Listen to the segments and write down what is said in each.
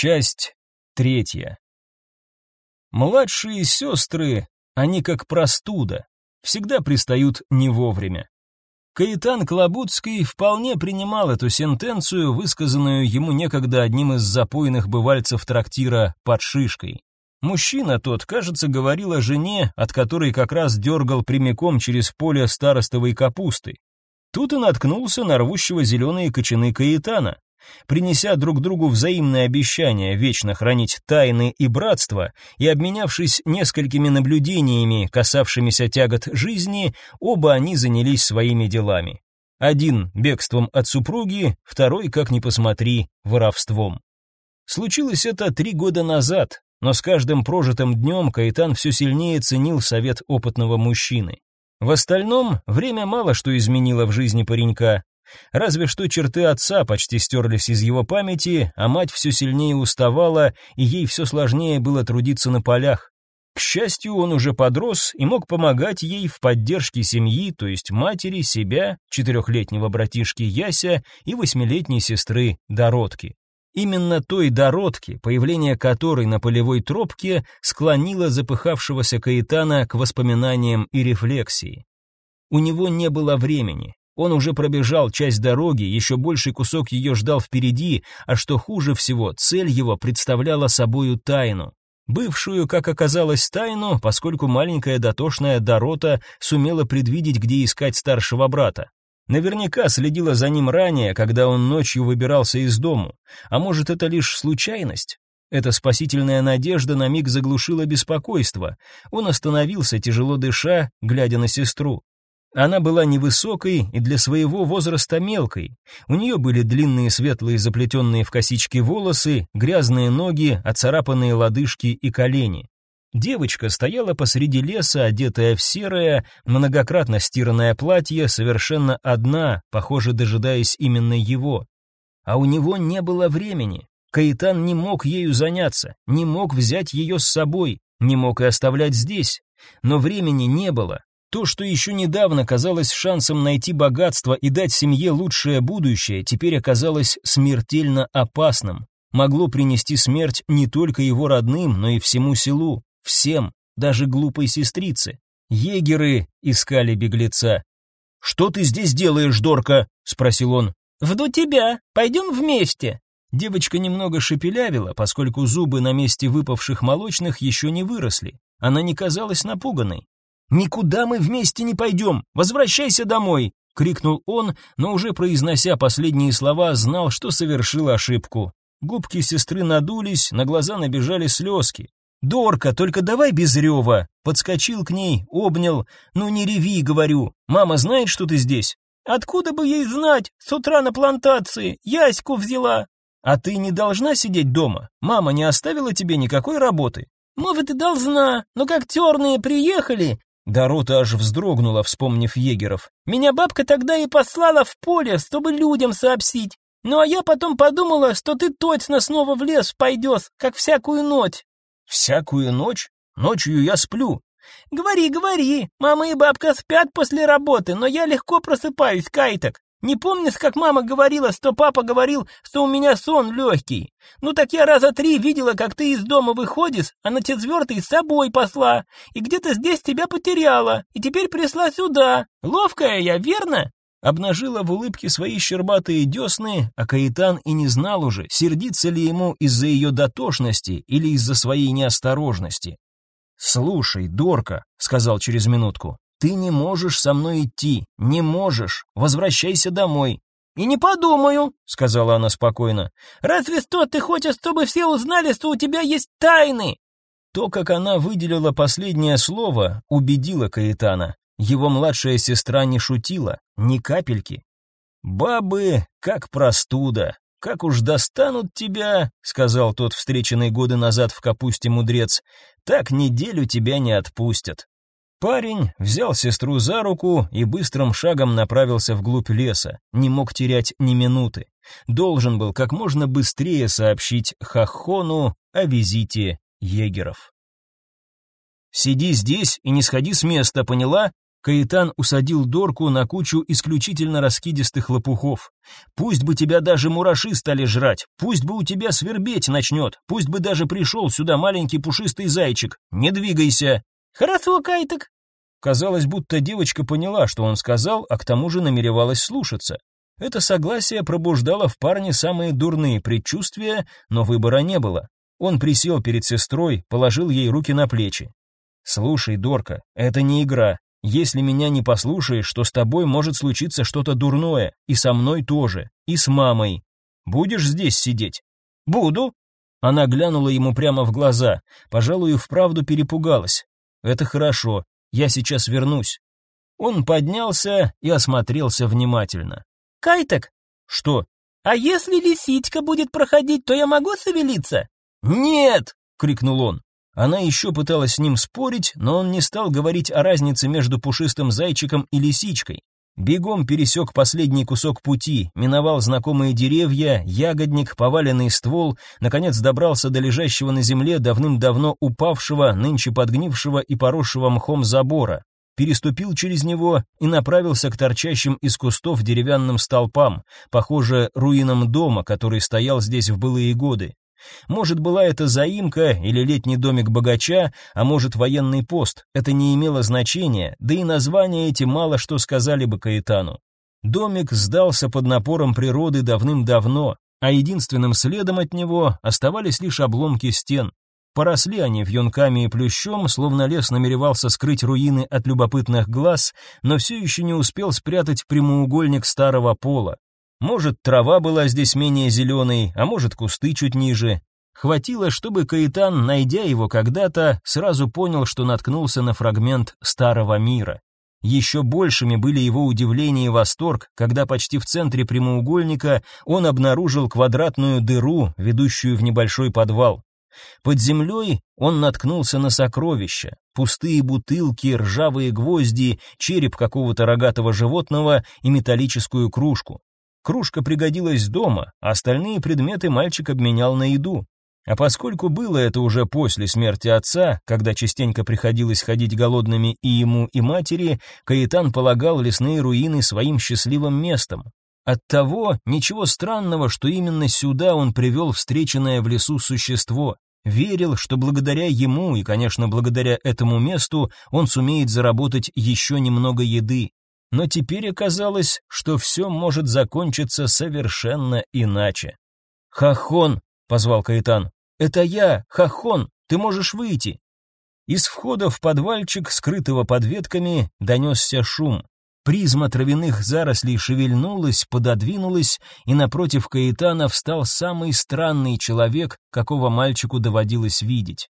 Часть третья. Младшие сестры, они как простуда, всегда пристают не вовремя. Каэтан Клобудский вполне принимал эту сентенцию, высказанную ему некогда одним из запойных бывальцев трактира под шишкой. Мужчина тот, кажется, говорил о жене, от которой как раз дергал прямиком через поле старостовой капусты. Тут и наткнулся на рвущего зеленые кочаны Каэтана. Принеся друг другу взаимное обещание вечно хранить тайны и братство, и обменявшись несколькими наблюдениями, касавшимися тягот жизни, оба они занялись своими делами. Один бегством от супруги, второй, как ни посмотри, воровством. Случилось это три года назад, но с каждым прожитым днем Каитан все сильнее ценил совет опытного мужчины. В остальном, время мало что изменило в жизни паренька. Разве что черты отца почти стерлись из его памяти, а мать все сильнее уставала, и ей все сложнее было трудиться на полях. К счастью, он уже подрос и мог помогать ей в поддержке семьи, то есть матери, себя, четырехлетнего братишки Яся и восьмилетней сестры Доротки. Именно той Доротки, появление которой на полевой тропке склонило запыхавшегося Каэтана к воспоминаниям и рефлексии. У него не было времени, он уже пробежал часть дороги, еще больший кусок ее ждал впереди, а что хуже всего, цель его представляла собою тайну. Бывшую, как оказалось, тайну, поскольку маленькая дотошная Дорота сумела предвидеть, где искать старшего брата. Наверняка следила за ним ранее, когда он ночью выбирался из дому. А может, это лишь случайность? Эта спасительная надежда на миг заглушила беспокойство. Он остановился, тяжело дыша, глядя на сестру. Она была невысокой и для своего возраста мелкой. У нее были длинные светлые заплетенные в косички волосы, грязные ноги, оцарапанные лодыжки и колени. Девочка стояла посреди леса, одетая в серое, многократно стиранное платье, совершенно одна, похоже, дожидаясь именно его. А у него не было времени. Каитан не мог ею заняться, не мог взять ее с собой, не мог и оставлять здесь. Но времени не было, то, что еще недавно казалось шансом найти богатство и дать семье лучшее будущее, теперь оказалось смертельно опасным. Могло принести смерть не только его родным, но и всему селу, всем, даже глупой сестрице. Егеры искали беглеца. «Что ты здесь делаешь, Дорка?» — спросил он. «Вду тебя. Пойдем вместе». Девочка немного шепелявила, поскольку зубы на месте выпавших молочных еще не выросли. Она не казалась напуганной. «Никуда мы вместе не пойдем! Возвращайся домой!» — крикнул он, но уже произнося последние слова, знал, что совершил ошибку. Губки сестры надулись, на глаза набежали слезки. «Дорка, только давай без рева!» Подскочил к ней, обнял. «Ну не реви, говорю. Мама знает, что ты здесь?» «Откуда бы ей знать? С утра на плантации. Яську взяла». «А ты не должна сидеть дома? Мама не оставила тебе никакой работы?» «Может, и должна, но как терные приехали, Дорота аж вздрогнула, вспомнив егеров. «Меня бабка тогда и послала в поле, чтобы людям сообщить. Ну а я потом подумала, что ты точно снова в лес пойдешь, как всякую ночь». «Всякую ночь? Ночью я сплю». «Говори, говори. Мама и бабка спят после работы, но я легко просыпаюсь, кайток. Не помнишь, как мама говорила, что папа говорил, что у меня сон легкий? Ну так я раза три видела, как ты из дома выходишь, а на четвертый с собой посла, и где-то здесь тебя потеряла, и теперь пришла сюда. Ловкая я, верно?» Обнажила в улыбке свои щербатые десны, а Каитан и не знал уже, сердится ли ему из-за ее дотошности или из-за своей неосторожности. «Слушай, Дорка», — сказал через минутку, ты не можешь со мной идти, не можешь. Возвращайся домой. И не подумаю, сказала она спокойно. Разве что ты хочешь, чтобы все узнали, что у тебя есть тайны? То, как она выделила последнее слово, убедило Каэтана. Его младшая сестра не шутила, ни капельки. Бабы, как простуда, как уж достанут тебя, сказал тот встреченный годы назад в капусте мудрец. Так неделю тебя не отпустят. Парень взял сестру за руку и быстрым шагом направился вглубь леса, не мог терять ни минуты. Должен был как можно быстрее сообщить Хахону о визите егеров. «Сиди здесь и не сходи с места, поняла? Каитан усадил Дорку на кучу исключительно раскидистых лопухов. Пусть бы тебя даже мураши стали жрать, пусть бы у тебя свербеть начнет, пусть бы даже пришел сюда маленький пушистый зайчик. Не двигайся. Хорошо, Кайток. Казалось, будто девочка поняла, что он сказал, а к тому же намеревалась слушаться. Это согласие пробуждало в парне самые дурные предчувствия, но выбора не было. Он присел перед сестрой, положил ей руки на плечи. «Слушай, Дорка, это не игра. Если меня не послушаешь, то с тобой может случиться что-то дурное, и со мной тоже, и с мамой. Будешь здесь сидеть?» «Буду». Она глянула ему прямо в глаза, пожалуй, и вправду перепугалась. «Это хорошо, я сейчас вернусь». Он поднялся и осмотрелся внимательно. «Кайтек!» «Что?» «А если лисичка будет проходить, то я могу совелиться?» «Нет!» — крикнул он. Она еще пыталась с ним спорить, но он не стал говорить о разнице между пушистым зайчиком и лисичкой. Бегом пересек последний кусок пути, миновал знакомые деревья, ягодник, поваленный ствол, наконец добрался до лежащего на земле давным-давно упавшего, нынче подгнившего и поросшего мхом забора, переступил через него и направился к торчащим из кустов деревянным столпам, похоже, руинам дома, который стоял здесь в былые годы. Может, была это заимка или летний домик богача, а может, военный пост. Это не имело значения, да и названия эти мало что сказали бы Каэтану. Домик сдался под напором природы давным-давно, а единственным следом от него оставались лишь обломки стен. Поросли они вьюнками и плющом, словно лес намеревался скрыть руины от любопытных глаз, но все еще не успел спрятать прямоугольник старого пола. Может, трава была здесь менее зеленой, а может, кусты чуть ниже. Хватило, чтобы Каитан, найдя его когда-то, сразу понял, что наткнулся на фрагмент старого мира. Еще большими были его удивление и восторг, когда почти в центре прямоугольника он обнаружил квадратную дыру, ведущую в небольшой подвал. Под землей он наткнулся на сокровища, пустые бутылки, ржавые гвозди, череп какого-то рогатого животного и металлическую кружку. Кружка пригодилась дома, а остальные предметы мальчик обменял на еду. А поскольку было это уже после смерти отца, когда частенько приходилось ходить голодными и ему, и матери, Каэтан полагал лесные руины своим счастливым местом. Оттого ничего странного, что именно сюда он привел встреченное в лесу существо. Верил, что благодаря ему и, конечно, благодаря этому месту он сумеет заработать еще немного еды но теперь оказалось, что все может закончиться совершенно иначе. «Хахон!» — позвал Каитан. «Это я, Хахон! Ты можешь выйти!» Из входа в подвальчик, скрытого под ветками, донесся шум. Призма травяных зарослей шевельнулась, пододвинулась, и напротив Каитана встал самый странный человек, какого мальчику доводилось видеть.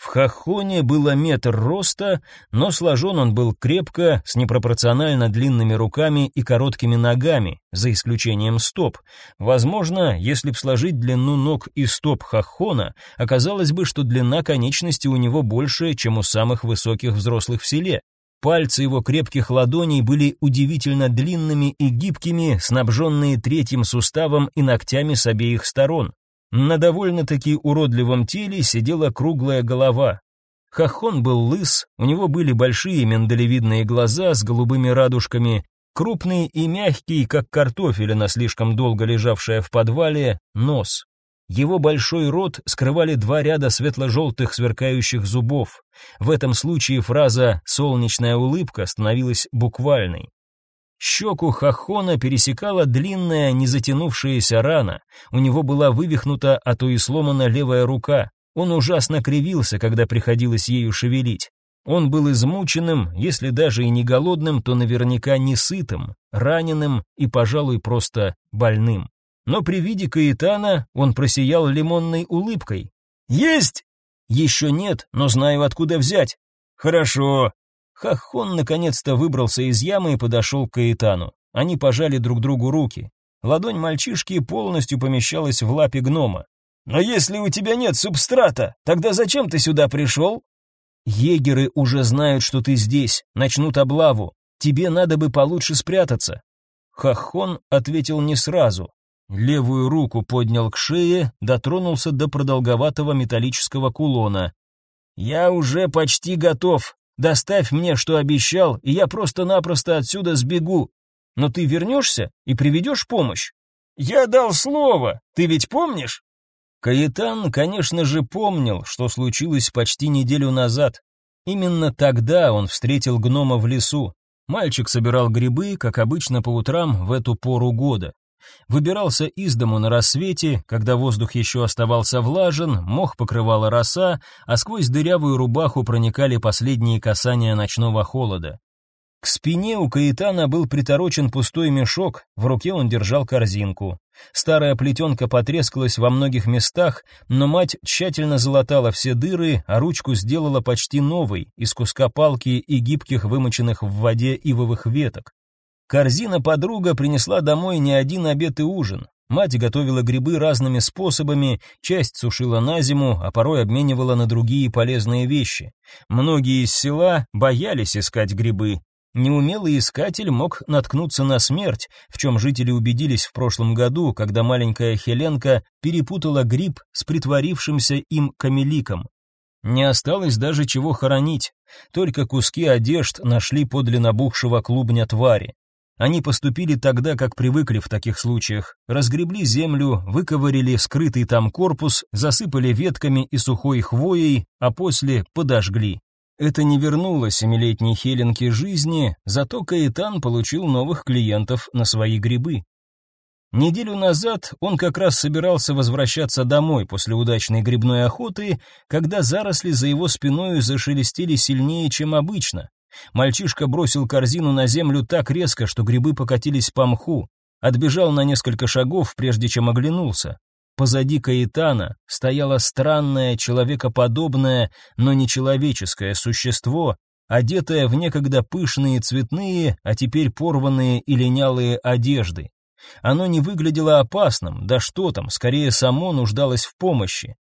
В хахоне было метр роста, но сложен он был крепко, с непропорционально длинными руками и короткими ногами, за исключением стоп. Возможно, если б сложить длину ног и стоп хахона, оказалось бы, что длина конечности у него больше, чем у самых высоких взрослых в селе. Пальцы его крепких ладоней были удивительно длинными и гибкими, снабженные третьим суставом и ногтями с обеих сторон. На довольно-таки уродливом теле сидела круглая голова. Хахон был лыс, у него были большие миндалевидные глаза с голубыми радужками, крупный и мягкий, как картофелина, слишком долго лежавшая в подвале, нос. Его большой рот скрывали два ряда светло-желтых сверкающих зубов. В этом случае фраза «солнечная улыбка» становилась буквальной. Щеку Хахона пересекала длинная, незатянувшаяся рана. У него была вывихнута, а то и сломана левая рука. Он ужасно кривился, когда приходилось ею шевелить. Он был измученным, если даже и не голодным, то наверняка не сытым, раненым и, пожалуй, просто больным. Но при виде Каэтана он просиял лимонной улыбкой. «Есть!» «Еще нет, но знаю, откуда взять». «Хорошо, Хахон наконец-то выбрался из ямы и подошел к Каэтану. Они пожали друг другу руки. Ладонь мальчишки полностью помещалась в лапе гнома. «Но если у тебя нет субстрата, тогда зачем ты сюда пришел?» «Егеры уже знают, что ты здесь, начнут облаву. Тебе надо бы получше спрятаться». Хахон ответил не сразу. Левую руку поднял к шее, дотронулся до продолговатого металлического кулона. «Я уже почти готов. Доставь мне, что обещал, и я просто-напросто отсюда сбегу. Но ты вернешься и приведешь помощь. Я дал слово, ты ведь помнишь? Каэтан, конечно же, помнил, что случилось почти неделю назад. Именно тогда он встретил гнома в лесу. Мальчик собирал грибы, как обычно по утрам в эту пору года. Выбирался из дому на рассвете, когда воздух еще оставался влажен, мох покрывала роса, а сквозь дырявую рубаху проникали последние касания ночного холода. К спине у Каэтана был приторочен пустой мешок, в руке он держал корзинку. Старая плетенка потрескалась во многих местах, но мать тщательно залатала все дыры, а ручку сделала почти новой, из куска палки и гибких вымоченных в воде ивовых веток. Корзина подруга принесла домой не один обед и ужин. Мать готовила грибы разными способами, часть сушила на зиму, а порой обменивала на другие полезные вещи. Многие из села боялись искать грибы, Неумелый искатель мог наткнуться на смерть, в чем жители убедились в прошлом году, когда маленькая Хеленка перепутала гриб с притворившимся им камеликом. Не осталось даже чего хоронить, только куски одежд нашли подле набухшего клубня твари. Они поступили тогда, как привыкли в таких случаях. Разгребли землю, выковырили скрытый там корпус, засыпали ветками и сухой хвоей, а после подожгли. Это не вернуло семилетней Хеленке жизни, зато Каэтан получил новых клиентов на свои грибы. Неделю назад он как раз собирался возвращаться домой после удачной грибной охоты, когда заросли за его спиной зашелестели сильнее, чем обычно. Мальчишка бросил корзину на землю так резко, что грибы покатились по мху, отбежал на несколько шагов, прежде чем оглянулся. Позади Каэтана стояло странное, человекоподобное, но не человеческое существо, одетое в некогда пышные цветные, а теперь порванные и линялые одежды. Оно не выглядело опасным, да что там, скорее само нуждалось в помощи.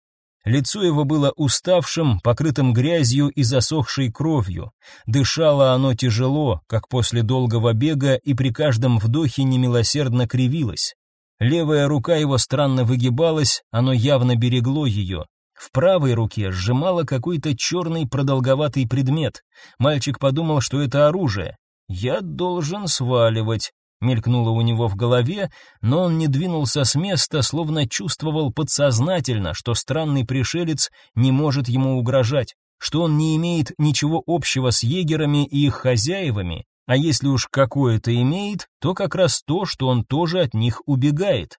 Лицо его было уставшим, покрытым грязью и засохшей кровью. Дышало оно тяжело, как после долгого бега, и при каждом вдохе немилосердно кривилось. Левая рука его странно выгибалась, оно явно берегло ее. В правой руке сжимало какой-то черный продолговатый предмет. Мальчик подумал, что это оружие. «Я должен сваливать», — мелькнуло у него в голове, но он не двинулся с места, словно чувствовал подсознательно, что странный пришелец не может ему угрожать, что он не имеет ничего общего с егерами и их хозяевами, а если уж какое-то имеет, то как раз то, что он тоже от них убегает.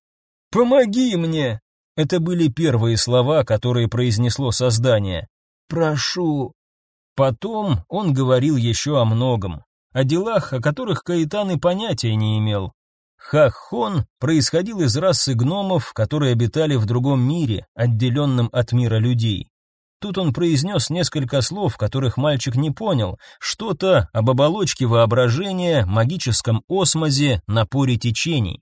«Помоги мне!» Это были первые слова, которые произнесло создание. «Прошу». Потом он говорил еще о многом, о делах, о которых Каэтан и понятия не имел. Хахон происходил из расы гномов, которые обитали в другом мире, отделенном от мира людей. Тут он произнес несколько слов, которых мальчик не понял, что-то об оболочке воображения, магическом осмозе, напоре течений.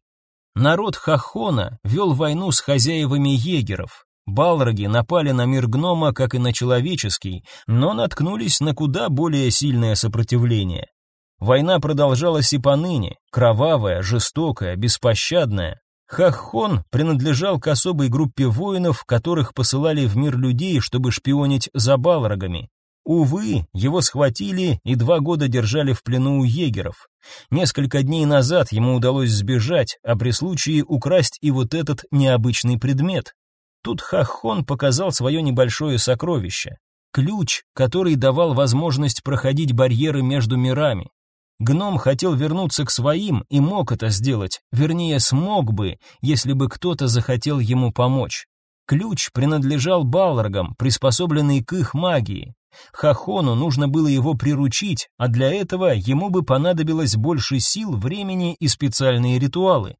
Народ Хахона вел войну с хозяевами егеров. Балроги напали на мир гнома, как и на человеческий, но наткнулись на куда более сильное сопротивление. Война продолжалась и поныне, кровавая, жестокая, беспощадная. Хахон принадлежал к особой группе воинов, которых посылали в мир людей, чтобы шпионить за балрогами. Увы, его схватили и два года держали в плену у егеров. Несколько дней назад ему удалось сбежать, а при случае украсть и вот этот необычный предмет. Тут Хахон показал свое небольшое сокровище. Ключ, который давал возможность проходить барьеры между мирами. Гном хотел вернуться к своим и мог это сделать, вернее, смог бы, если бы кто-то захотел ему помочь. Ключ принадлежал Балрогам, приспособленный к их магии. Хахону нужно было его приручить, а для этого ему бы понадобилось больше сил, времени и специальные ритуалы.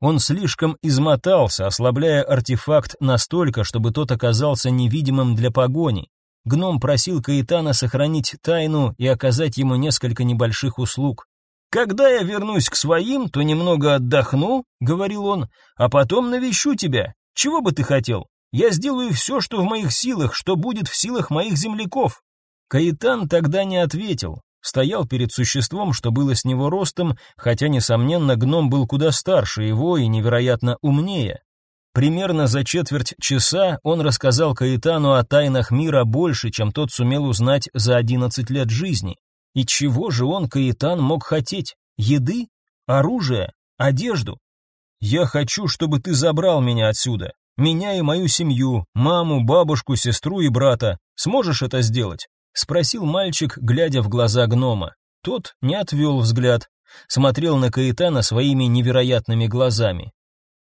Он слишком измотался, ослабляя артефакт настолько, чтобы тот оказался невидимым для погони. Гном просил Каэтана сохранить тайну и оказать ему несколько небольших услуг. «Когда я вернусь к своим, то немного отдохну», — говорил он, — «а потом навещу тебя. Чего бы ты хотел? Я сделаю все, что в моих силах, что будет в силах моих земляков». Каэтан тогда не ответил, стоял перед существом, что было с него ростом, хотя, несомненно, гном был куда старше его и невероятно умнее. Примерно за четверть часа он рассказал Каэтану о тайнах мира больше, чем тот сумел узнать за 11 лет жизни. И чего же он, Каэтан, мог хотеть? Еды? Оружие? Одежду? «Я хочу, чтобы ты забрал меня отсюда. Меня и мою семью, маму, бабушку, сестру и брата. Сможешь это сделать?» — спросил мальчик, глядя в глаза гнома. Тот не отвел взгляд, смотрел на Каэтана своими невероятными глазами.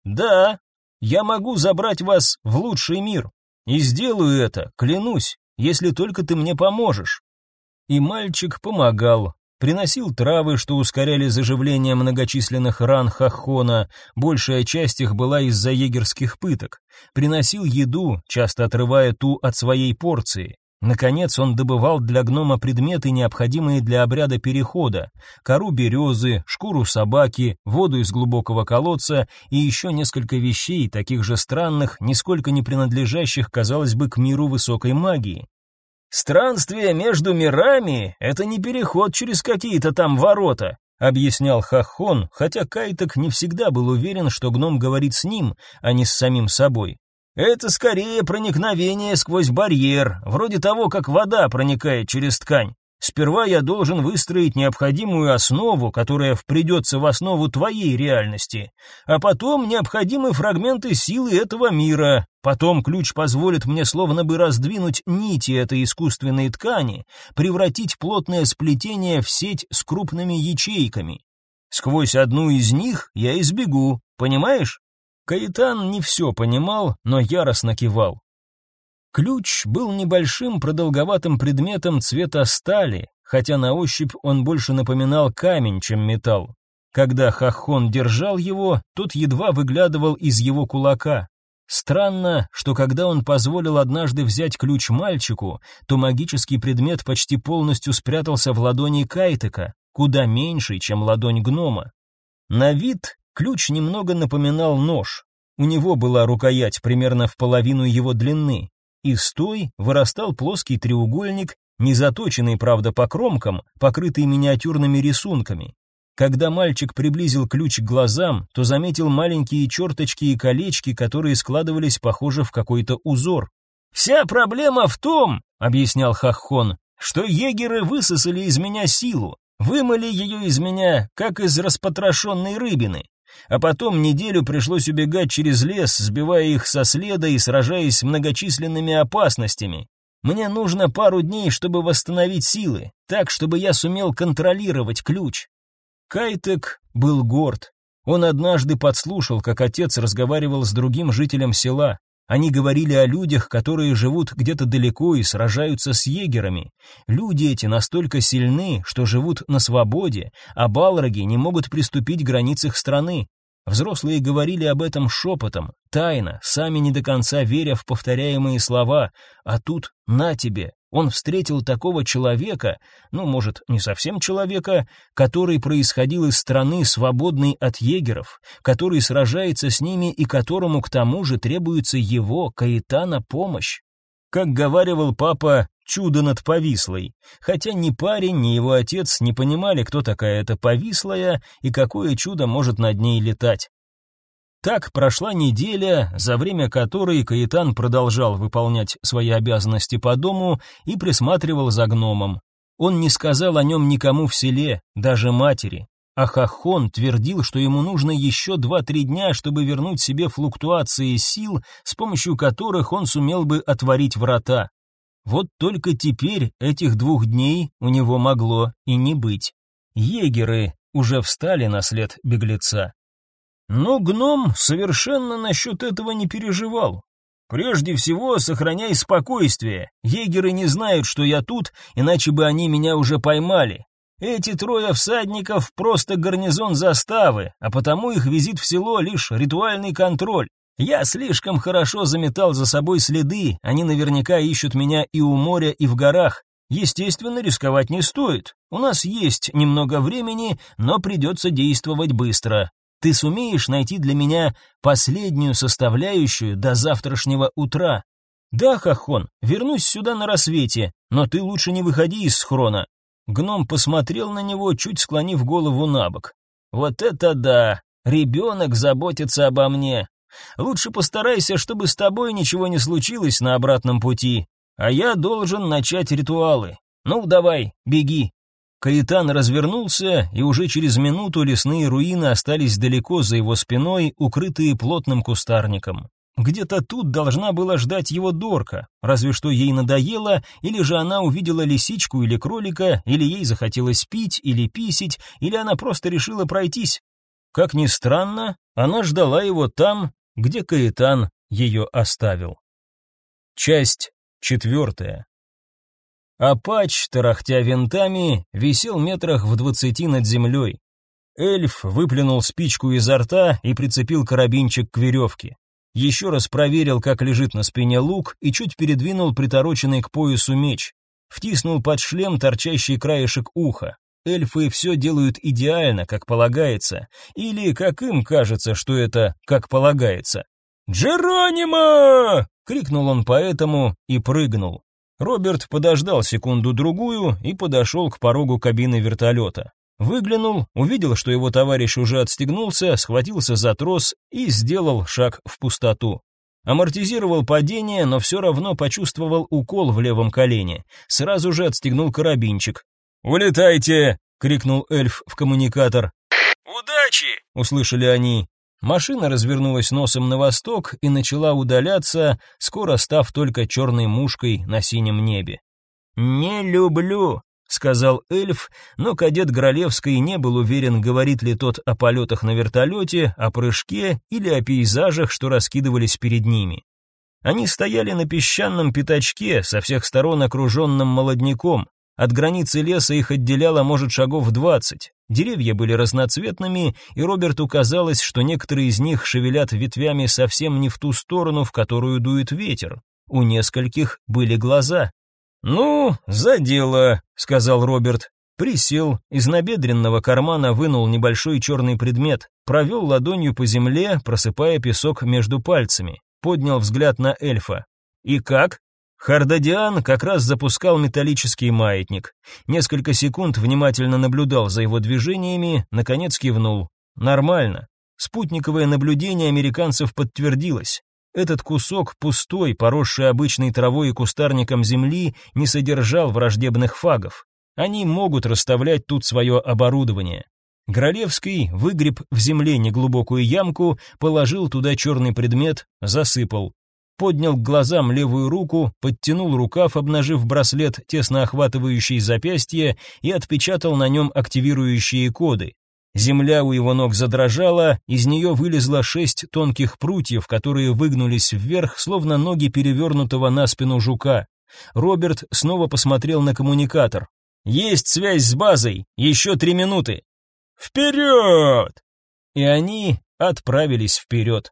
«Да, я могу забрать вас в лучший мир. И сделаю это, клянусь, если только ты мне поможешь». И мальчик помогал, приносил травы, что ускоряли заживление многочисленных ран Хахона, большая часть их была из-за егерских пыток, приносил еду, часто отрывая ту от своей порции. Наконец он добывал для гнома предметы, необходимые для обряда перехода: кору березы, шкуру собаки, воду из глубокого колодца и еще несколько вещей, таких же странных, нисколько не принадлежащих, казалось бы, к миру высокой магии. Странствие между мирами это не переход через какие-то там ворота, объяснял Хахон, хотя Кайток не всегда был уверен, что гном говорит с ним, а не с самим собой. Это скорее проникновение сквозь барьер, вроде того, как вода проникает через ткань. Сперва я должен выстроить необходимую основу, которая впредется в основу твоей реальности, а потом необходимы фрагменты силы этого мира. Потом ключ позволит мне словно бы раздвинуть нити этой искусственной ткани, превратить плотное сплетение в сеть с крупными ячейками. Сквозь одну из них я избегу, понимаешь? Каитан не все понимал, но яростно кивал. Ключ был небольшим продолговатым предметом цвета стали, хотя на ощупь он больше напоминал камень, чем металл. Когда Хахон держал его, тот едва выглядывал из его кулака. Странно, что когда он позволил однажды взять ключ мальчику, то магический предмет почти полностью спрятался в ладони Кайтека, куда меньше, чем ладонь гнома. На вид ключ немного напоминал нож. У него была рукоять примерно в половину его длины, из той вырастал плоский треугольник, не заточенный, правда, по кромкам, покрытый миниатюрными рисунками. Когда мальчик приблизил ключ к глазам, то заметил маленькие черточки и колечки, которые складывались, похоже, в какой-то узор. «Вся проблема в том, — объяснял Хаххон, — что егеры высосали из меня силу, вымыли ее из меня, как из распотрошенной рыбины. А потом неделю пришлось убегать через лес, сбивая их со следа и сражаясь с многочисленными опасностями. Мне нужно пару дней, чтобы восстановить силы, так, чтобы я сумел контролировать ключ. Кайтек был горд. Он однажды подслушал, как отец разговаривал с другим жителем села. Они говорили о людях, которые живут где-то далеко и сражаются с егерами. Люди эти настолько сильны, что живут на свободе, а балроги не могут приступить к границах страны. Взрослые говорили об этом шепотом, тайно, сами не до конца веря в повторяемые слова, а тут на тебе, он встретил такого человека, ну, может, не совсем человека, который происходил из страны, свободной от егеров, который сражается с ними и которому к тому же требуется его, Каэтана, помощь. Как говаривал папа, чудо над повислой, хотя ни парень, ни его отец не понимали, кто такая эта повислая и какое чудо может над ней летать. Так прошла неделя, за время которой Каитан продолжал выполнять свои обязанности по дому и присматривал за гномом. Он не сказал о нем никому в селе, даже матери. А Хахон твердил, что ему нужно еще два-три дня, чтобы вернуть себе флуктуации сил, с помощью которых он сумел бы отворить врата. Вот только теперь этих двух дней у него могло и не быть. Егеры уже встали на след беглеца. Но гном совершенно насчет этого не переживал. Прежде всего, сохраняй спокойствие. Егеры не знают, что я тут, иначе бы они меня уже поймали. Эти трое всадников просто гарнизон заставы, а потому их визит в село лишь ритуальный контроль. Я слишком хорошо заметал за собой следы, они наверняка ищут меня и у моря, и в горах. Естественно, рисковать не стоит. У нас есть немного времени, но придется действовать быстро. Ты сумеешь найти для меня последнюю составляющую до завтрашнего утра? Да, Хахон, вернусь сюда на рассвете, но ты лучше не выходи из схрона. Гном посмотрел на него, чуть склонив голову на бок. Вот это да! Ребенок заботится обо мне. Лучше постарайся, чтобы с тобой ничего не случилось на обратном пути, а я должен начать ритуалы. Ну, давай, беги. Каитан развернулся, и уже через минуту лесные руины остались далеко за его спиной, укрытые плотным кустарником. Где-то тут должна была ждать его Дорка, разве что ей надоело, или же она увидела лисичку или кролика, или ей захотелось пить или писить, или она просто решила пройтись. Как ни странно, она ждала его там, где Каэтан ее оставил. Часть четвертая. Апач, тарахтя винтами, висел метрах в двадцати над землей. Эльф выплюнул спичку изо рта и прицепил карабинчик к веревке еще раз проверил, как лежит на спине лук, и чуть передвинул притороченный к поясу меч. Втиснул под шлем торчащий краешек уха. Эльфы все делают идеально, как полагается, или как им кажется, что это как полагается. «Джеронимо!» — крикнул он поэтому и прыгнул. Роберт подождал секунду-другую и подошел к порогу кабины вертолета. Выглянул, увидел, что его товарищ уже отстегнулся, схватился за трос и сделал шаг в пустоту. Амортизировал падение, но все равно почувствовал укол в левом колене. Сразу же отстегнул карабинчик. «Улетайте!» — крикнул эльф в коммуникатор. «Удачи!» — услышали они. Машина развернулась носом на восток и начала удаляться, скоро став только черной мушкой на синем небе. «Не люблю — сказал эльф, но кадет Гролевский не был уверен, говорит ли тот о полетах на вертолете, о прыжке или о пейзажах, что раскидывались перед ними. Они стояли на песчаном пятачке, со всех сторон окруженном молодняком. От границы леса их отделяло, может, шагов двадцать. Деревья были разноцветными, и Роберту казалось, что некоторые из них шевелят ветвями совсем не в ту сторону, в которую дует ветер. У нескольких были глаза. «Ну, за дело», — сказал Роберт. Присел, из набедренного кармана вынул небольшой черный предмет, провел ладонью по земле, просыпая песок между пальцами, поднял взгляд на эльфа. «И как?» Хардадиан как раз запускал металлический маятник. Несколько секунд внимательно наблюдал за его движениями, наконец кивнул. «Нормально». Спутниковое наблюдение американцев подтвердилось. Этот кусок пустой, поросший обычной травой и кустарником земли, не содержал враждебных фагов. Они могут расставлять тут свое оборудование. Гролевский выгреб в земле неглубокую ямку, положил туда черный предмет, засыпал. Поднял к глазам левую руку, подтянул рукав, обнажив браслет, тесно охватывающий запястье, и отпечатал на нем активирующие коды. Земля у его ног задрожала, из нее вылезло шесть тонких прутьев, которые выгнулись вверх, словно ноги перевернутого на спину жука. Роберт снова посмотрел на коммуникатор. «Есть связь с базой! Еще три минуты!» «Вперед!» И они отправились вперед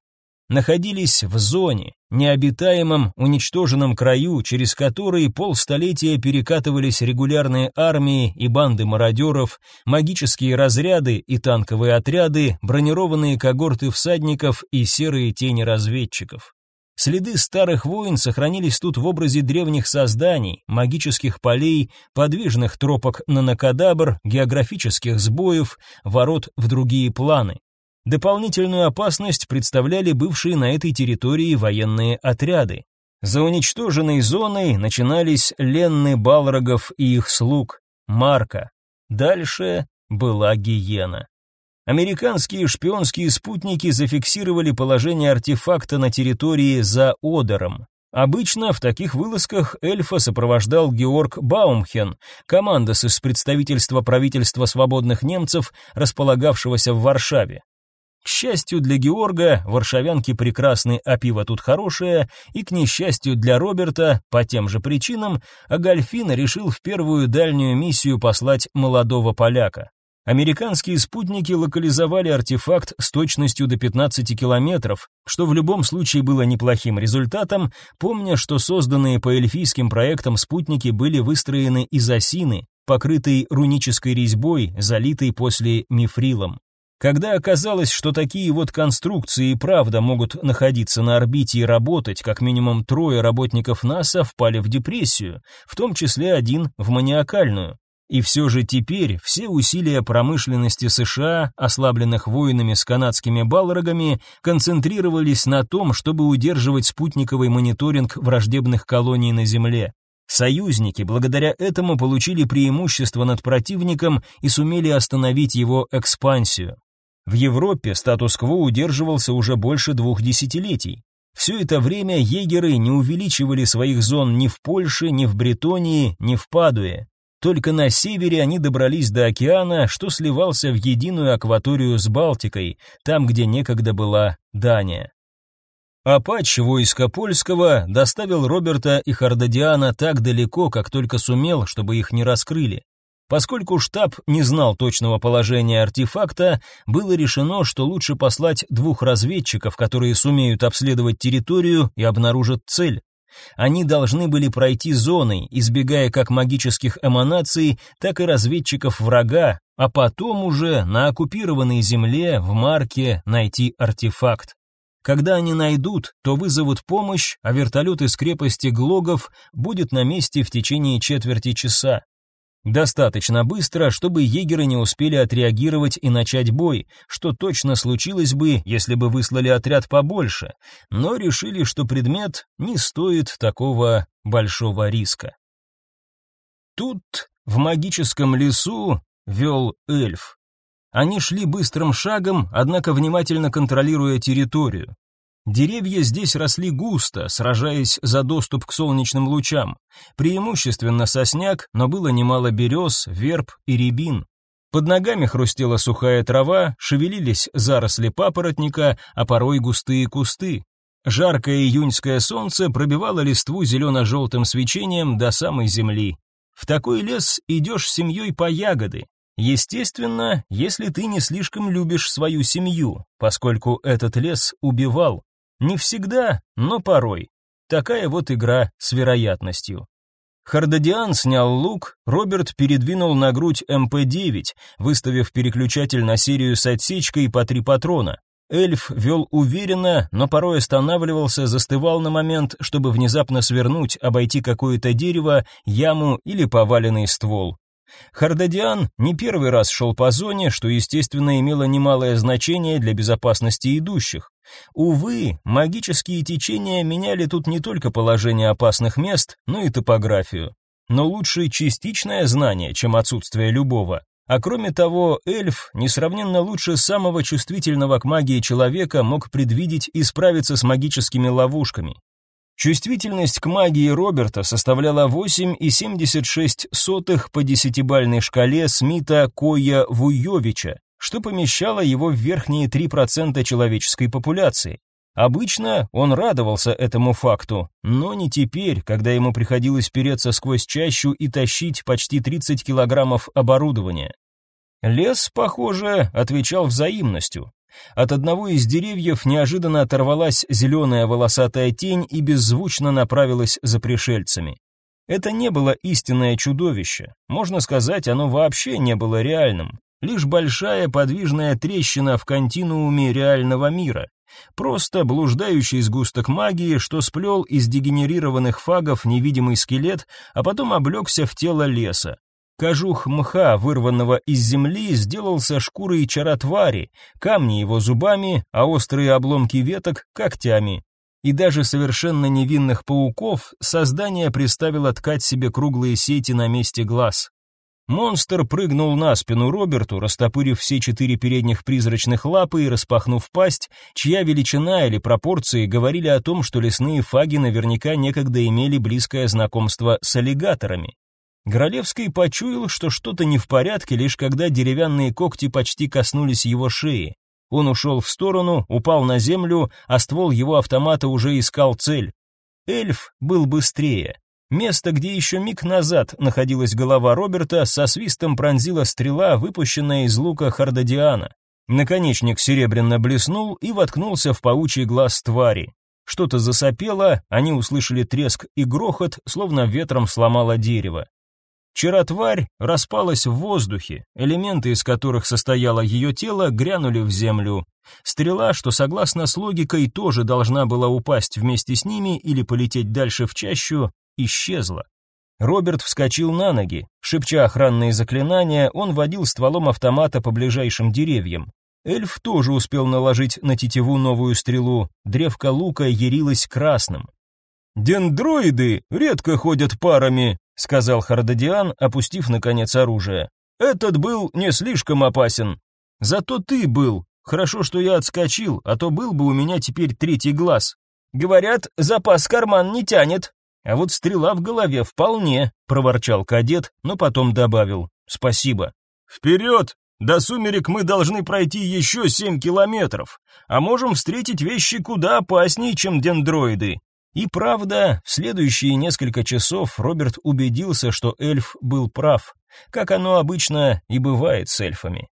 находились в зоне, необитаемом, уничтоженном краю, через который полстолетия перекатывались регулярные армии и банды мародеров, магические разряды и танковые отряды, бронированные когорты всадников и серые тени разведчиков. Следы старых войн сохранились тут в образе древних созданий, магических полей, подвижных тропок на накадабр, географических сбоев, ворот в другие планы. Дополнительную опасность представляли бывшие на этой территории военные отряды. За уничтоженной зоной начинались ленны балрогов и их слуг, Марка. Дальше была гиена. Американские шпионские спутники зафиксировали положение артефакта на территории за Одером. Обычно в таких вылазках эльфа сопровождал Георг Баумхен, командос из представительства правительства свободных немцев, располагавшегося в Варшаве. К счастью для Георга, варшавянки прекрасны, а пиво тут хорошее, и к несчастью для Роберта, по тем же причинам, Агальфин решил в первую дальнюю миссию послать молодого поляка. Американские спутники локализовали артефакт с точностью до 15 километров, что в любом случае было неплохим результатом, помня, что созданные по эльфийским проектам спутники были выстроены из осины, покрытой рунической резьбой, залитой после мифрилом. Когда оказалось, что такие вот конструкции и правда могут находиться на орбите и работать, как минимум трое работников НАСА впали в депрессию, в том числе один в маниакальную. И все же теперь все усилия промышленности США, ослабленных войнами с канадскими балрогами, концентрировались на том, чтобы удерживать спутниковый мониторинг враждебных колоний на Земле. Союзники благодаря этому получили преимущество над противником и сумели остановить его экспансию. В Европе статус-кво удерживался уже больше двух десятилетий. Все это время егеры не увеличивали своих зон ни в Польше, ни в Бретонии, ни в Падуе. Только на севере они добрались до океана, что сливался в единую акваторию с Балтикой, там, где некогда была Дания. Апач войска польского доставил Роберта и Хардадиана так далеко, как только сумел, чтобы их не раскрыли. Поскольку штаб не знал точного положения артефакта, было решено, что лучше послать двух разведчиков, которые сумеют обследовать территорию и обнаружат цель. Они должны были пройти зоной, избегая как магических эманаций, так и разведчиков врага, а потом уже на оккупированной земле в Марке найти артефакт. Когда они найдут, то вызовут помощь, а вертолет из крепости Глогов будет на месте в течение четверти часа. Достаточно быстро, чтобы егеры не успели отреагировать и начать бой, что точно случилось бы, если бы выслали отряд побольше, но решили, что предмет не стоит такого большого риска. Тут, в магическом лесу, вел эльф. Они шли быстрым шагом, однако внимательно контролируя территорию. Деревья здесь росли густо, сражаясь за доступ к солнечным лучам. Преимущественно сосняк, но было немало берез, верб и рябин. Под ногами хрустела сухая трава, шевелились заросли папоротника, а порой густые кусты. Жаркое июньское солнце пробивало листву зелено-желтым свечением до самой земли. В такой лес идешь с семьей по ягоды. Естественно, если ты не слишком любишь свою семью, поскольку этот лес убивал. Не всегда, но порой. Такая вот игра с вероятностью. Хардадиан снял лук, Роберт передвинул на грудь МП-9, выставив переключатель на серию с отсечкой по три патрона. Эльф вел уверенно, но порой останавливался, застывал на момент, чтобы внезапно свернуть, обойти какое-то дерево, яму или поваленный ствол. Хардадиан не первый раз шел по зоне, что, естественно, имело немалое значение для безопасности идущих. Увы, магические течения меняли тут не только положение опасных мест, но и топографию. Но лучше частичное знание, чем отсутствие любого. А кроме того, эльф, несравненно лучше самого чувствительного к магии человека, мог предвидеть и справиться с магическими ловушками. Чувствительность к магии Роберта составляла 8,76 по десятибальной шкале Смита Коя Вуйовича, что помещало его в верхние 3% человеческой популяции. Обычно он радовался этому факту, но не теперь, когда ему приходилось переться сквозь чащу и тащить почти 30 килограммов оборудования. Лес, похоже, отвечал взаимностью. От одного из деревьев неожиданно оторвалась зеленая волосатая тень и беззвучно направилась за пришельцами. Это не было истинное чудовище. Можно сказать, оно вообще не было реальным. Лишь большая подвижная трещина в континууме реального мира. Просто блуждающий сгусток магии, что сплел из дегенерированных фагов невидимый скелет, а потом облегся в тело леса. Кожух мха, вырванного из земли, сделался шкурой чаротвари, камни его зубами, а острые обломки веток — когтями. И даже совершенно невинных пауков создание приставило ткать себе круглые сети на месте глаз. Монстр прыгнул на спину Роберту, растопырив все четыре передних призрачных лапы и распахнув пасть, чья величина или пропорции говорили о том, что лесные фаги наверняка некогда имели близкое знакомство с аллигаторами. Горолевский почуял, что что-то не в порядке, лишь когда деревянные когти почти коснулись его шеи. Он ушел в сторону, упал на землю, а ствол его автомата уже искал цель. Эльф был быстрее. Место, где еще миг назад находилась голова Роберта, со свистом пронзила стрела, выпущенная из лука Хардадиана. Наконечник серебряно блеснул и воткнулся в паучий глаз твари. Что-то засопело, они услышали треск и грохот, словно ветром сломало дерево. Вчера распалась в воздухе, элементы из которых состояло ее тело, грянули в землю. Стрела, что согласно с логикой тоже должна была упасть вместе с ними или полететь дальше в чащу, исчезла. Роберт вскочил на ноги. Шепча охранные заклинания, он водил стволом автомата по ближайшим деревьям. Эльф тоже успел наложить на тетиву новую стрелу. Древко лука ярилось красным. «Дендроиды редко ходят парами», — сказал Хардадиан, опустив, наконец, оружие. «Этот был не слишком опасен. Зато ты был. Хорошо, что я отскочил, а то был бы у меня теперь третий глаз. Говорят, запас карман не тянет», а вот стрела в голове вполне, проворчал кадет, но потом добавил: "Спасибо". «Вперед! До сумерек мы должны пройти еще семь километров, а можем встретить вещи куда опаснее, чем дендроиды". И правда, в следующие несколько часов Роберт убедился, что эльф был прав, как оно обычно и бывает с эльфами.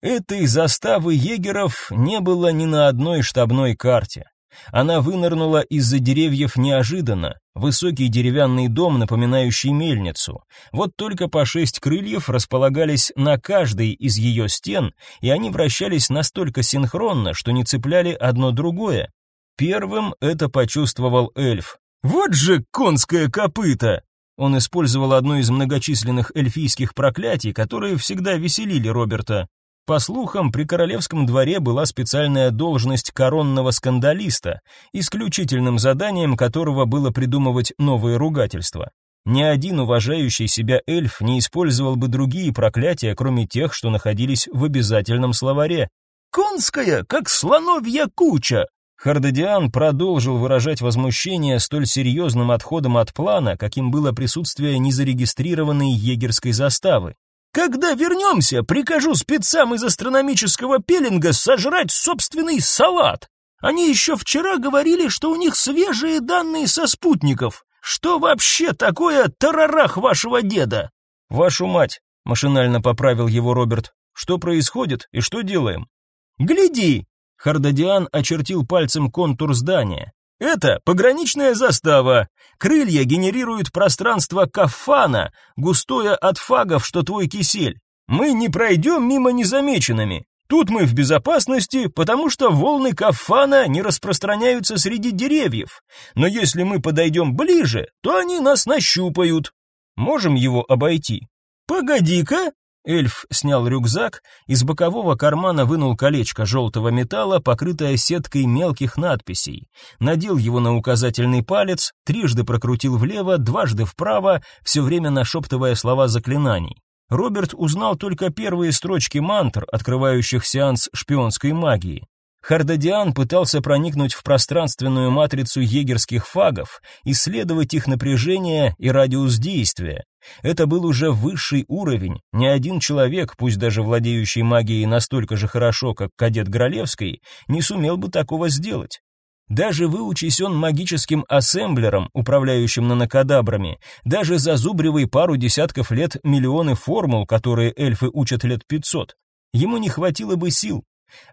Этой заставы егеров не было ни на одной штабной карте. Она вынырнула из-за деревьев неожиданно, высокий деревянный дом, напоминающий мельницу. Вот только по шесть крыльев располагались на каждой из ее стен, и они вращались настолько синхронно, что не цепляли одно другое. Первым это почувствовал эльф. «Вот же конское копыто!» Он использовал одно из многочисленных эльфийских проклятий, которые всегда веселили Роберта. По слухам, при королевском дворе была специальная должность коронного скандалиста, исключительным заданием которого было придумывать новые ругательства. Ни один уважающий себя эльф не использовал бы другие проклятия, кроме тех, что находились в обязательном словаре. «Конская, как слоновья куча!» Хардадиан продолжил выражать возмущение столь серьезным отходом от плана, каким было присутствие незарегистрированной егерской заставы. Когда вернемся, прикажу спецам из астрономического пеленга сожрать собственный салат. Они еще вчера говорили, что у них свежие данные со спутников. Что вообще такое тарарах вашего деда? Вашу мать, машинально поправил его Роберт. Что происходит и что делаем? Гляди, Хардадиан очертил пальцем контур здания. Это пограничная застава. Крылья генерируют пространство кафана, густое от фагов, что твой кисель. Мы не пройдем мимо незамеченными. Тут мы в безопасности, потому что волны кафана не распространяются среди деревьев. Но если мы подойдем ближе, то они нас нащупают. Можем его обойти. Погоди-ка, Эльф снял рюкзак, из бокового кармана вынул колечко желтого металла, покрытое сеткой мелких надписей. Надел его на указательный палец, трижды прокрутил влево, дважды вправо, все время нашептывая слова заклинаний. Роберт узнал только первые строчки мантр, открывающих сеанс шпионской магии. Хардадиан пытался проникнуть в пространственную матрицу егерских фагов, исследовать их напряжение и радиус действия. Это был уже высший уровень. Ни один человек, пусть даже владеющий магией настолько же хорошо, как кадет Гролевский, не сумел бы такого сделать. Даже выучись он магическим ассемблером, управляющим нанокадабрами, даже зазубривай пару десятков лет миллионы формул, которые эльфы учат лет пятьсот, ему не хватило бы сил.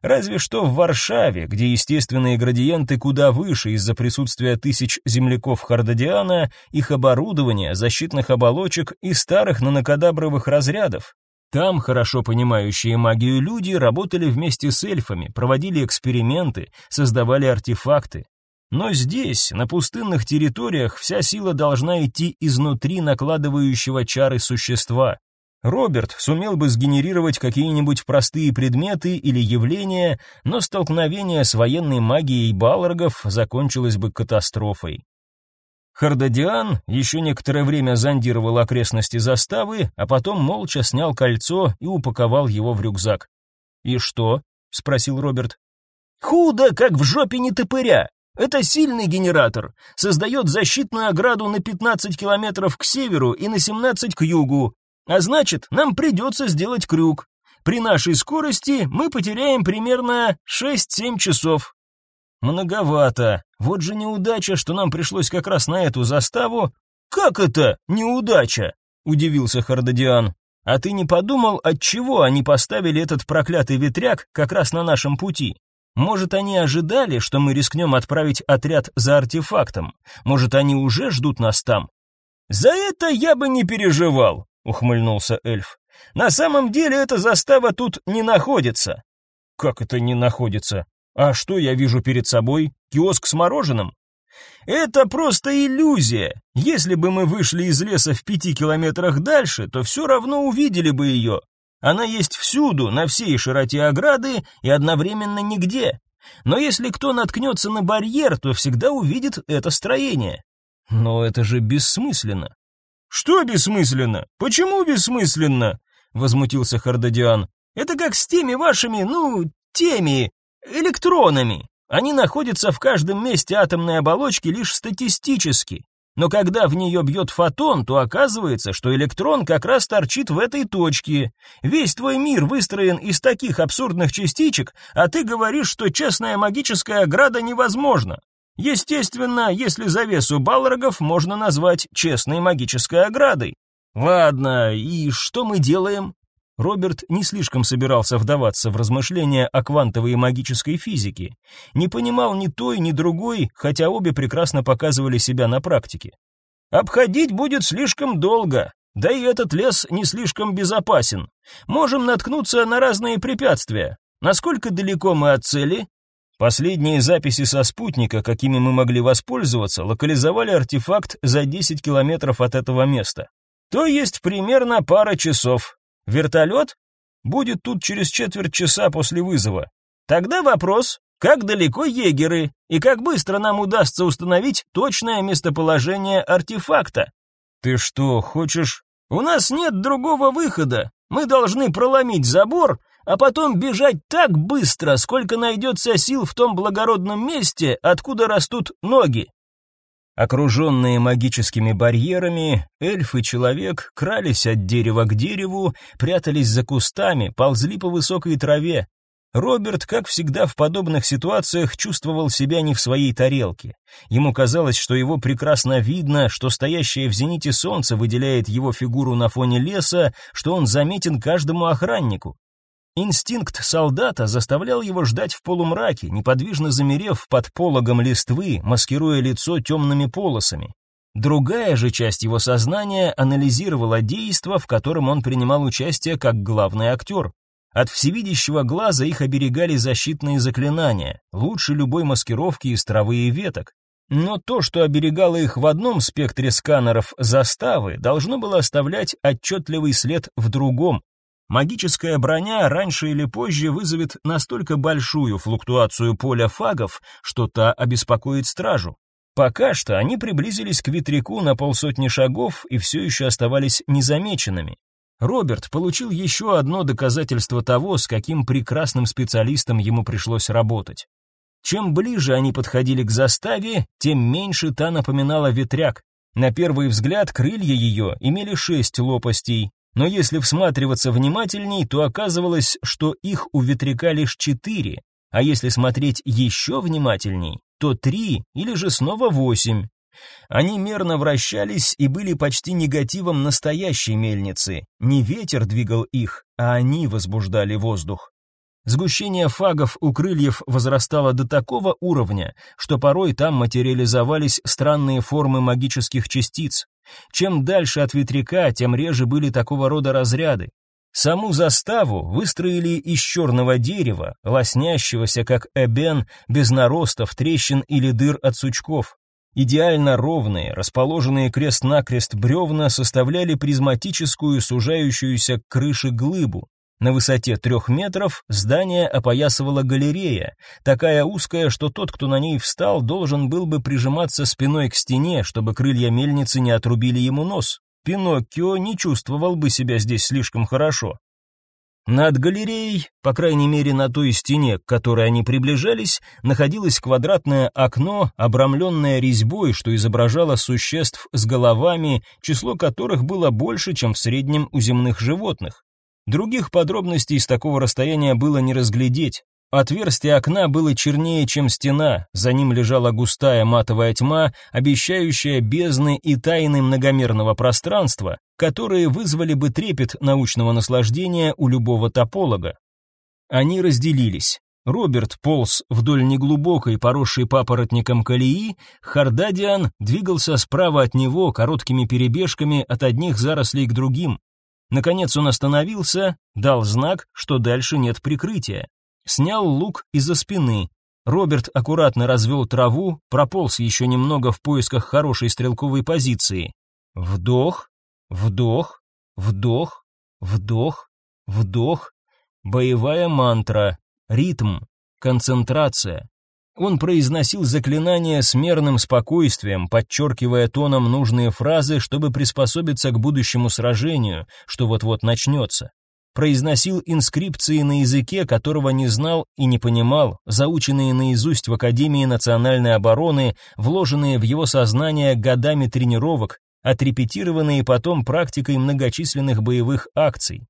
Разве что в Варшаве, где естественные градиенты куда выше из-за присутствия тысяч земляков Хардадиана, их оборудования, защитных оболочек и старых нанокадабровых разрядов. Там хорошо понимающие магию люди работали вместе с эльфами, проводили эксперименты, создавали артефакты. Но здесь, на пустынных территориях, вся сила должна идти изнутри накладывающего чары существа. Роберт сумел бы сгенерировать какие-нибудь простые предметы или явления, но столкновение с военной магией Балрогов закончилось бы катастрофой. Хардадиан еще некоторое время зондировал окрестности заставы, а потом молча снял кольцо и упаковал его в рюкзак. «И что?» — спросил Роберт. «Худо, как в жопе не топыря. Это сильный генератор. Создает защитную ограду на 15 километров к северу и на 17 к югу. А значит, нам придется сделать крюк. При нашей скорости мы потеряем примерно 6-7 часов. Многовато. Вот же неудача, что нам пришлось как раз на эту заставу. Как это неудача? удивился Хардадиан. А ты не подумал, от чего они поставили этот проклятый ветряк как раз на нашем пути? Может, они ожидали, что мы рискнем отправить отряд за артефактом? Может, они уже ждут нас там? За это я бы не переживал ухмыльнулся эльф. На самом деле эта застава тут не находится. Как это не находится? А что я вижу перед собой? Киоск с мороженым? Это просто иллюзия. Если бы мы вышли из леса в пяти километрах дальше, то все равно увидели бы ее. Она есть всюду, на всей широте ограды и одновременно нигде. Но если кто наткнется на барьер, то всегда увидит это строение. Но это же бессмысленно. Что бессмысленно? Почему бессмысленно? возмутился Хардадиан. Это как с теми вашими, ну, теми электронами. Они находятся в каждом месте атомной оболочки лишь статистически. Но когда в нее бьет фотон, то оказывается, что электрон как раз торчит в этой точке. Весь твой мир выстроен из таких абсурдных частичек, а ты говоришь, что честная магическая ограда невозможна. Естественно, если завесу Балрогов можно назвать честной магической оградой. Ладно, и что мы делаем? Роберт не слишком собирался вдаваться в размышления о квантовой магической физике. Не понимал ни той, ни другой, хотя обе прекрасно показывали себя на практике. Обходить будет слишком долго, да и этот лес не слишком безопасен. Можем наткнуться на разные препятствия. Насколько далеко мы от цели? Последние записи со спутника, какими мы могли воспользоваться, локализовали артефакт за 10 километров от этого места. То есть примерно пара часов. Вертолет? Будет тут через четверть часа после вызова. Тогда вопрос, как далеко егеры и как быстро нам удастся установить точное местоположение артефакта? Ты что, хочешь? У нас нет другого выхода. Мы должны проломить забор, а потом бежать так быстро, сколько найдется сил в том благородном месте, откуда растут ноги. Окруженные магическими барьерами, эльф и человек крались от дерева к дереву, прятались за кустами, ползли по высокой траве. Роберт, как всегда в подобных ситуациях, чувствовал себя не в своей тарелке. Ему казалось, что его прекрасно видно, что стоящее в зените солнце выделяет его фигуру на фоне леса, что он заметен каждому охраннику. Инстинкт солдата заставлял его ждать в полумраке, неподвижно замерев под пологом листвы, маскируя лицо темными полосами. Другая же часть его сознания анализировала действо, в котором он принимал участие как главный актер. От всевидящего глаза их оберегали защитные заклинания, лучше любой маскировки из травы и веток. Но то, что оберегало их в одном спектре сканеров заставы, должно было оставлять отчетливый след в другом, Магическая броня раньше или позже вызовет настолько большую флуктуацию поля фагов, что та обеспокоит стражу. Пока что они приблизились к ветряку на полсотни шагов и все еще оставались незамеченными. Роберт получил еще одно доказательство того, с каким прекрасным специалистом ему пришлось работать. Чем ближе они подходили к заставе, тем меньше та напоминала ветряк. На первый взгляд крылья ее имели шесть лопастей, но если всматриваться внимательней, то оказывалось, что их у ветряка лишь четыре, а если смотреть еще внимательней, то три или же снова восемь. Они мерно вращались и были почти негативом настоящей мельницы. Не ветер двигал их, а они возбуждали воздух. Сгущение фагов у крыльев возрастало до такого уровня, что порой там материализовались странные формы магических частиц. Чем дальше от ветряка, тем реже были такого рода разряды. Саму заставу выстроили из черного дерева, лоснящегося как эбен, без наростов, трещин или дыр от сучков. Идеально ровные, расположенные крест-накрест бревна составляли призматическую, сужающуюся к крыше глыбу. На высоте трех метров здание опоясывала галерея, такая узкая, что тот, кто на ней встал, должен был бы прижиматься спиной к стене, чтобы крылья мельницы не отрубили ему нос. Пиноккио не чувствовал бы себя здесь слишком хорошо. Над галереей, по крайней мере на той стене, к которой они приближались, находилось квадратное окно, обрамленное резьбой, что изображало существ с головами, число которых было больше, чем в среднем у земных животных. Других подробностей с такого расстояния было не разглядеть. Отверстие окна было чернее, чем стена, за ним лежала густая матовая тьма, обещающая бездны и тайны многомерного пространства, которые вызвали бы трепет научного наслаждения у любого тополога. Они разделились. Роберт полз вдоль неглубокой, поросшей папоротником колеи, Хардадиан двигался справа от него короткими перебежками от одних зарослей к другим. Наконец он остановился, дал знак, что дальше нет прикрытия. Снял лук из-за спины. Роберт аккуратно развел траву, прополз еще немного в поисках хорошей стрелковой позиции. Вдох, вдох, вдох, вдох, вдох. Боевая мантра, ритм, концентрация. Он произносил заклинания с мерным спокойствием, подчеркивая тоном нужные фразы, чтобы приспособиться к будущему сражению, что вот-вот начнется. Произносил инскрипции на языке, которого не знал и не понимал, заученные наизусть в Академии национальной обороны, вложенные в его сознание годами тренировок, отрепетированные потом практикой многочисленных боевых акций.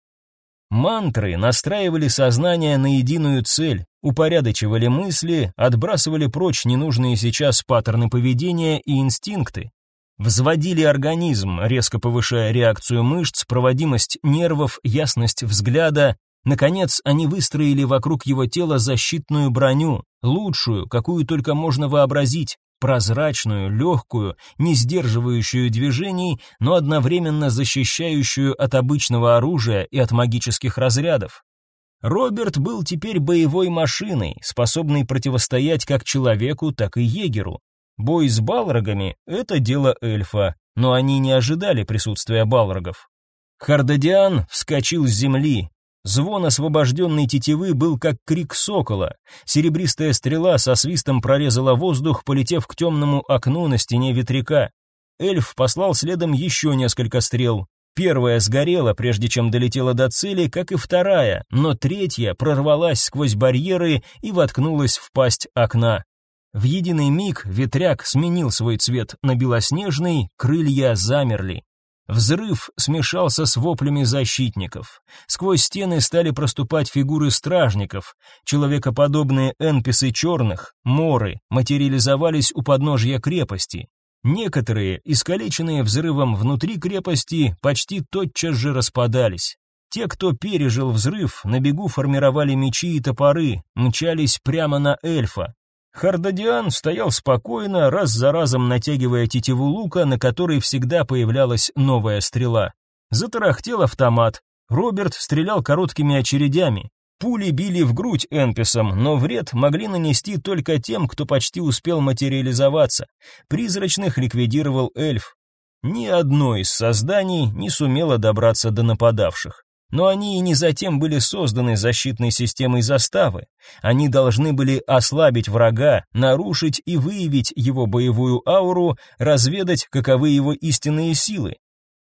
Мантры настраивали сознание на единую цель, упорядочивали мысли, отбрасывали прочь ненужные сейчас паттерны поведения и инстинкты. Взводили организм, резко повышая реакцию мышц, проводимость нервов, ясность взгляда. Наконец, они выстроили вокруг его тела защитную броню, лучшую, какую только можно вообразить, прозрачную, легкую, не сдерживающую движений, но одновременно защищающую от обычного оружия и от магических разрядов. Роберт был теперь боевой машиной, способной противостоять как человеку, так и егеру. Бой с балрогами — это дело эльфа, но они не ожидали присутствия балрогов. Хардадиан вскочил с земли, Звон освобожденной тетивы был как крик сокола. Серебристая стрела со свистом прорезала воздух, полетев к темному окну на стене ветряка. Эльф послал следом еще несколько стрел. Первая сгорела, прежде чем долетела до цели, как и вторая, но третья прорвалась сквозь барьеры и воткнулась в пасть окна. В единый миг ветряк сменил свой цвет на белоснежный, крылья замерли. Взрыв смешался с воплями защитников. Сквозь стены стали проступать фигуры стражников. Человекоподобные энписы черных, моры, материализовались у подножья крепости. Некоторые, искалеченные взрывом внутри крепости, почти тотчас же распадались. Те, кто пережил взрыв, на бегу формировали мечи и топоры, мчались прямо на эльфа. Хардадиан стоял спокойно, раз за разом натягивая тетиву лука, на которой всегда появлялась новая стрела. Затарахтел автомат. Роберт стрелял короткими очередями. Пули били в грудь Энписом, но вред могли нанести только тем, кто почти успел материализоваться. Призрачных ликвидировал эльф. Ни одно из созданий не сумело добраться до нападавших. Но они и не затем были созданы защитной системой заставы. Они должны были ослабить врага, нарушить и выявить его боевую ауру, разведать, каковы его истинные силы.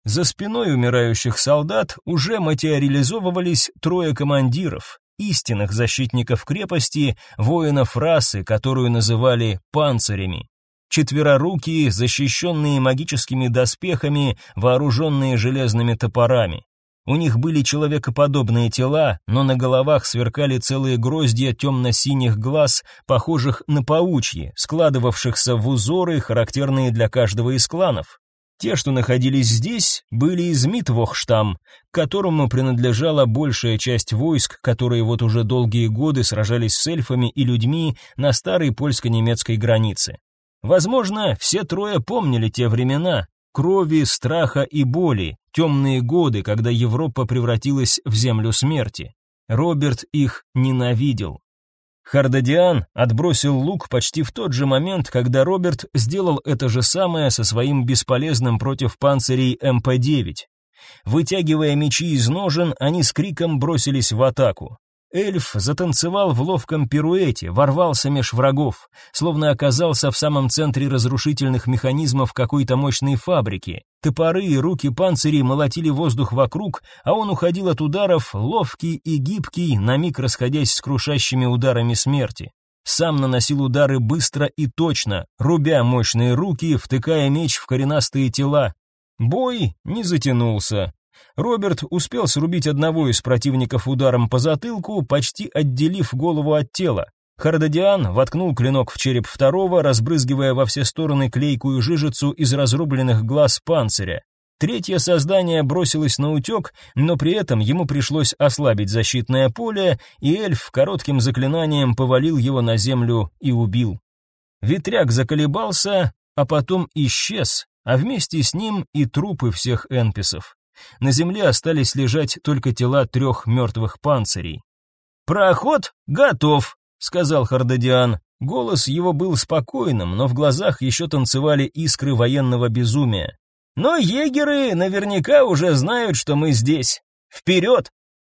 За спиной умирающих солдат уже материализовывались трое командиров, истинных защитников крепости, воинов расы, которую называли панцирями. Четверорукие, защищенные магическими доспехами, вооруженные железными топорами. У них были человекоподобные тела, но на головах сверкали целые гроздья темно-синих глаз, похожих на паучьи, складывавшихся в узоры, характерные для каждого из кланов. Те, что находились здесь, были из Митвохштам, к которому принадлежала большая часть войск, которые вот уже долгие годы сражались с эльфами и людьми на старой польско-немецкой границе. Возможно, все трое помнили те времена, крови, страха и боли, темные годы, когда Европа превратилась в землю смерти. Роберт их ненавидел. Хардадиан отбросил лук почти в тот же момент, когда Роберт сделал это же самое со своим бесполезным против панцирей МП-9. Вытягивая мечи из ножен, они с криком бросились в атаку. Эльф затанцевал в ловком пируэте, ворвался меж врагов, словно оказался в самом центре разрушительных механизмов какой-то мощной фабрики. Топоры и руки панцирей молотили воздух вокруг, а он уходил от ударов, ловкий и гибкий, на миг расходясь с крушащими ударами смерти. Сам наносил удары быстро и точно, рубя мощные руки, втыкая меч в коренастые тела. Бой не затянулся. Роберт успел срубить одного из противников ударом по затылку, почти отделив голову от тела. Хардадиан воткнул клинок в череп второго, разбрызгивая во все стороны клейкую жижицу из разрубленных глаз панциря. Третье создание бросилось на утек, но при этом ему пришлось ослабить защитное поле, и эльф коротким заклинанием повалил его на землю и убил. Ветряк заколебался, а потом исчез, а вместе с ним и трупы всех энписов. На земле остались лежать только тела трех мертвых панцирей. «Проход готов», — сказал Хардадиан. Голос его был спокойным, но в глазах еще танцевали искры военного безумия. Но егеры наверняка уже знают, что мы здесь. Вперед!